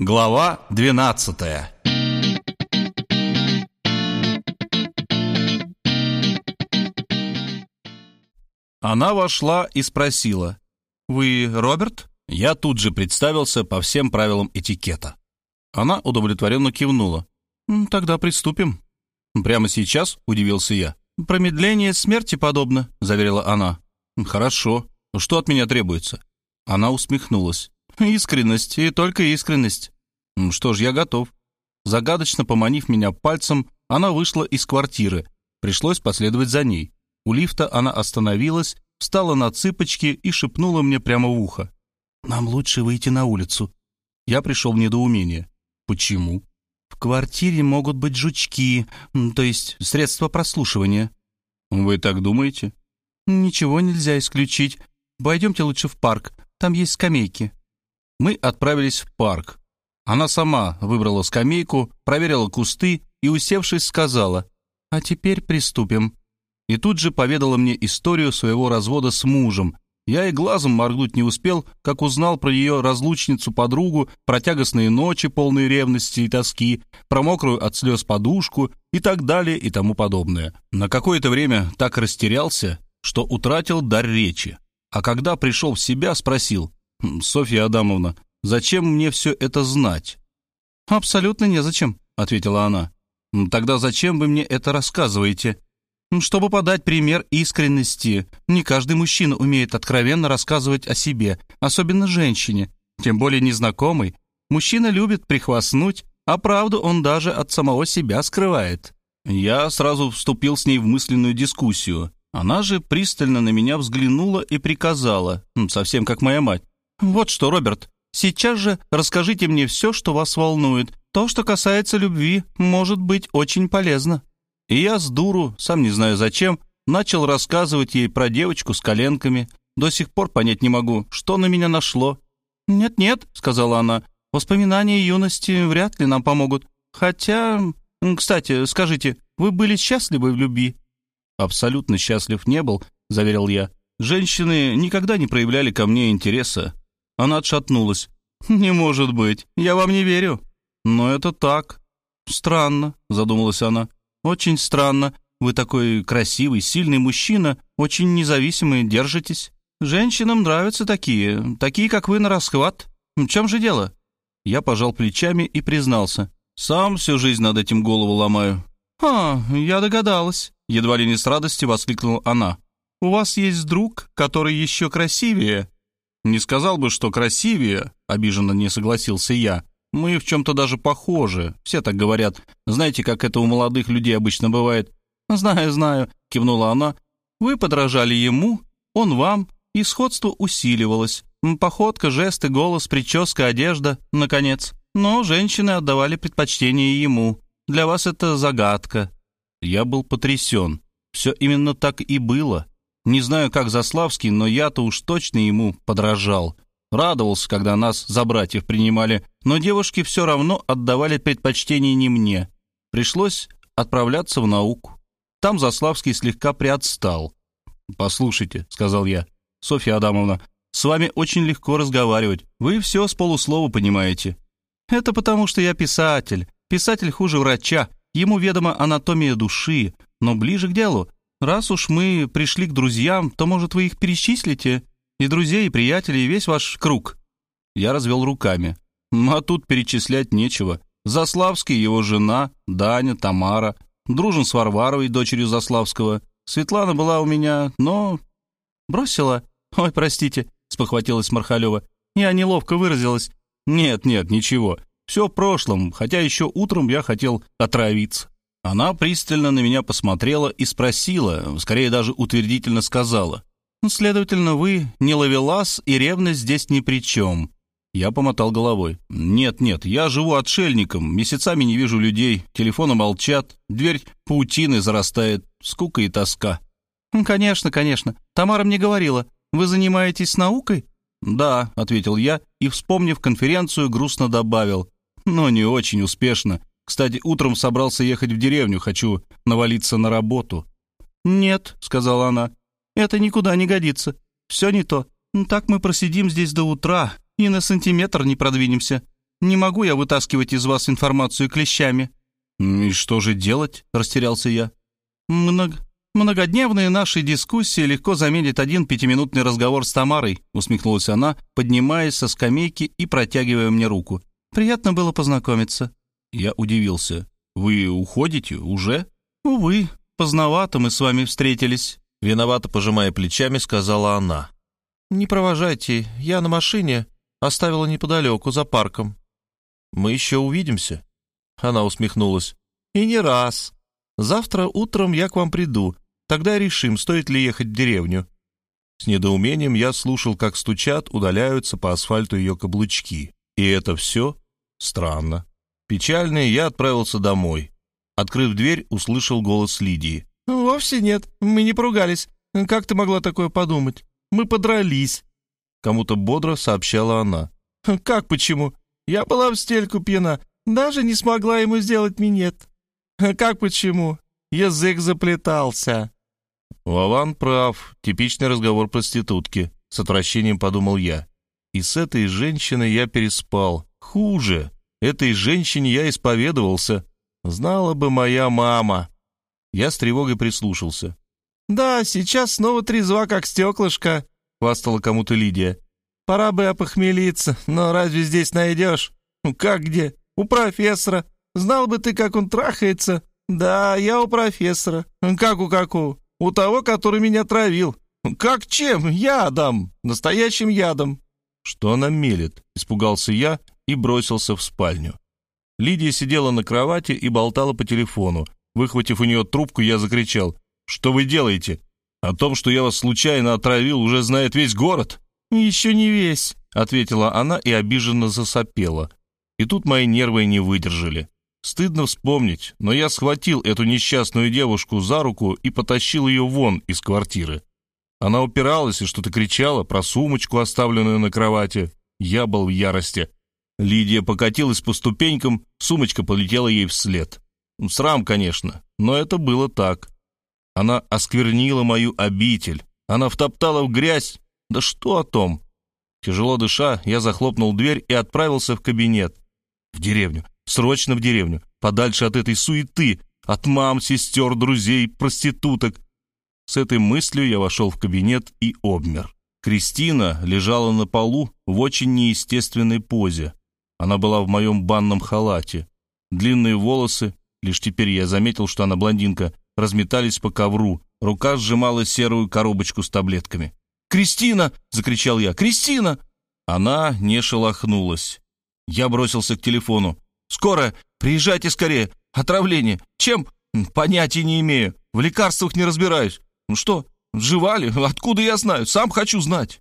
Глава 12 Она вошла и спросила, «Вы Роберт?» Я тут же представился по всем правилам этикета. Она удовлетворенно кивнула. «Тогда приступим». «Прямо сейчас?» — удивился я. «Промедление смерти подобно», — заверила она. «Хорошо. Что от меня требуется?» Она усмехнулась. «Искренность, и только искренность». «Что ж, я готов». Загадочно поманив меня пальцем, она вышла из квартиры. Пришлось последовать за ней. У лифта она остановилась, встала на цыпочки и шепнула мне прямо в ухо. «Нам лучше выйти на улицу». Я пришел в недоумение. «Почему?» «В квартире могут быть жучки, то есть средства прослушивания». «Вы так думаете?» «Ничего нельзя исключить. Пойдемте лучше в парк, там есть скамейки». Мы отправились в парк. Она сама выбрала скамейку, проверила кусты и, усевшись, сказала, «А теперь приступим». И тут же поведала мне историю своего развода с мужем, я и глазом моргнуть не успел, как узнал про ее разлучницу-подругу, про тягостные ночи, полные ревности и тоски, про мокрую от слез подушку и так далее и тому подобное. На какое-то время так растерялся, что утратил дар речи. А когда пришел в себя, спросил, «Хм, «Софья Адамовна, зачем мне все это знать?» «Абсолютно незачем», — ответила она. «Тогда зачем вы мне это рассказываете?» Чтобы подать пример искренности, не каждый мужчина умеет откровенно рассказывать о себе, особенно женщине, тем более незнакомой. Мужчина любит прихвастнуть, а правду он даже от самого себя скрывает. Я сразу вступил с ней в мысленную дискуссию. Она же пристально на меня взглянула и приказала, совсем как моя мать. «Вот что, Роберт, сейчас же расскажите мне все, что вас волнует. То, что касается любви, может быть очень полезно». И я с дуру, сам не знаю зачем, начал рассказывать ей про девочку с коленками. До сих пор понять не могу, что на меня нашло. «Нет-нет», — сказала она, — «воспоминания юности вряд ли нам помогут. Хотя... Кстати, скажите, вы были счастливы в любви?» «Абсолютно счастлив не был», — заверил я. «Женщины никогда не проявляли ко мне интереса». Она отшатнулась. «Не может быть, я вам не верю». «Но это так». «Странно», — задумалась она. «Очень странно. Вы такой красивый, сильный мужчина, очень независимый, держитесь. Женщинам нравятся такие, такие, как вы, на расхват. В чем же дело?» Я пожал плечами и признался. «Сам всю жизнь над этим голову ломаю». «А, я догадалась», — едва ли не с радостью воскликнула она. «У вас есть друг, который еще красивее». «Не сказал бы, что красивее», — обиженно не согласился я. Мы в чем-то даже похожи. Все так говорят. Знаете, как это у молодых людей обычно бывает?» «Знаю, знаю», — кивнула она. «Вы подражали ему, он вам, и сходство усиливалось. Походка, жесты, голос, прическа, одежда, наконец. Но женщины отдавали предпочтение ему. Для вас это загадка». Я был потрясен. Все именно так и было. Не знаю, как Заславский, но я-то уж точно ему подражал. Радовался, когда нас за братьев принимали, но девушки все равно отдавали предпочтение не мне. Пришлось отправляться в науку. Там Заславский слегка приотстал. «Послушайте», — сказал я, — «Софья Адамовна, с вами очень легко разговаривать. Вы все с полуслова понимаете». «Это потому, что я писатель. Писатель хуже врача. Ему ведома анатомия души, но ближе к делу. Раз уж мы пришли к друзьям, то, может, вы их перечислите? И друзей, и приятелей, и весь ваш круг». Я развел руками. А тут перечислять нечего. Заславский, его жена, Даня, Тамара. Дружен с Варваровой, дочерью Заславского. Светлана была у меня, но... Бросила? Ой, простите, спохватилась Мархалева. Я неловко выразилась. Нет, нет, ничего. Все в прошлом, хотя еще утром я хотел отравиться. Она пристально на меня посмотрела и спросила, скорее даже утвердительно сказала. «Следовательно, вы не ловелас, и ревность здесь ни при чем». Я помотал головой. «Нет, нет, я живу отшельником, месяцами не вижу людей, телефоны молчат, дверь паутины зарастает, скука и тоска». «Конечно, конечно. Тамара мне говорила, вы занимаетесь наукой?» «Да», — ответил я и, вспомнив конференцию, грустно добавил. «Но не очень успешно. Кстати, утром собрался ехать в деревню, хочу навалиться на работу». «Нет», — сказала она, это никуда не годится. Все не то. Так мы просидим здесь до утра и на сантиметр не продвинемся. Не могу я вытаскивать из вас информацию клещами». «И что же делать?» — растерялся я. «Много... «Многодневные наши дискуссии легко заменит один пятиминутный разговор с Тамарой», усмехнулась она, поднимаясь со скамейки и протягивая мне руку. «Приятно было познакомиться». Я удивился. «Вы уходите? Уже?» «Увы, поздновато мы с вами встретились», виновато пожимая плечами, сказала она. «Не провожайте, я на машине, оставила неподалеку, за парком». «Мы еще увидимся?» Она усмехнулась. «И не раз. Завтра утром я к вам приду. Тогда решим, стоит ли ехать в деревню». С недоумением я слушал, как стучат, удаляются по асфальту ее каблучки. И это все странно. Печальный, я отправился домой. Открыв дверь, услышал голос Лидии. «Вовсе нет, мы не поругались. Как ты могла такое подумать? Мы подрались». Кому-то бодро сообщала она. «Как почему? Я была в стельку пьяна, даже не смогла ему сделать минет». «Как почему? Язык заплетался». Вован прав. Типичный разговор проститутки. С отвращением подумал я. И с этой женщиной я переспал. Хуже. Этой женщине я исповедовался. Знала бы моя мама. Я с тревогой прислушался. «Да, сейчас снова трезва, как стеклышко», — хвастала кому-то Лидия. «Пора бы опохмелиться, но разве здесь найдешь? Ну как где? У профессора. Знал бы ты, как он трахается. Да, я у профессора. Как у какого? У того, который меня травил. Как чем? Ядом. Настоящим ядом. Что она мелет? Испугался я и бросился в спальню. Лидия сидела на кровати и болтала по телефону. Выхватив у нее трубку, я закричал. «Что вы делаете? О том, что я вас случайно отравил, уже знает весь город». «Еще не весь», — ответила она и обиженно засопела. И тут мои нервы не выдержали. Стыдно вспомнить, но я схватил эту несчастную девушку за руку и потащил ее вон из квартиры. Она упиралась и что-то кричала про сумочку, оставленную на кровати. Я был в ярости. Лидия покатилась по ступенькам, сумочка полетела ей вслед. Срам, конечно, но это было так. Она осквернила мою обитель. Она втоптала в грязь. Да что о том? Тяжело дыша, я захлопнул дверь и отправился в кабинет. В деревню. Срочно в деревню, подальше от этой суеты, от мам, сестер, друзей, проституток. С этой мыслью я вошел в кабинет и обмер. Кристина лежала на полу в очень неестественной позе. Она была в моем банном халате. Длинные волосы, лишь теперь я заметил, что она блондинка, разметались по ковру. Рука сжимала серую коробочку с таблетками. «Кристина!» — закричал я. «Кристина!» Она не шелохнулась. Я бросился к телефону. Скоро! Приезжайте скорее! Отравление! Чем? Понятия не имею. В лекарствах не разбираюсь. Ну что, жевали? Откуда я знаю? Сам хочу знать.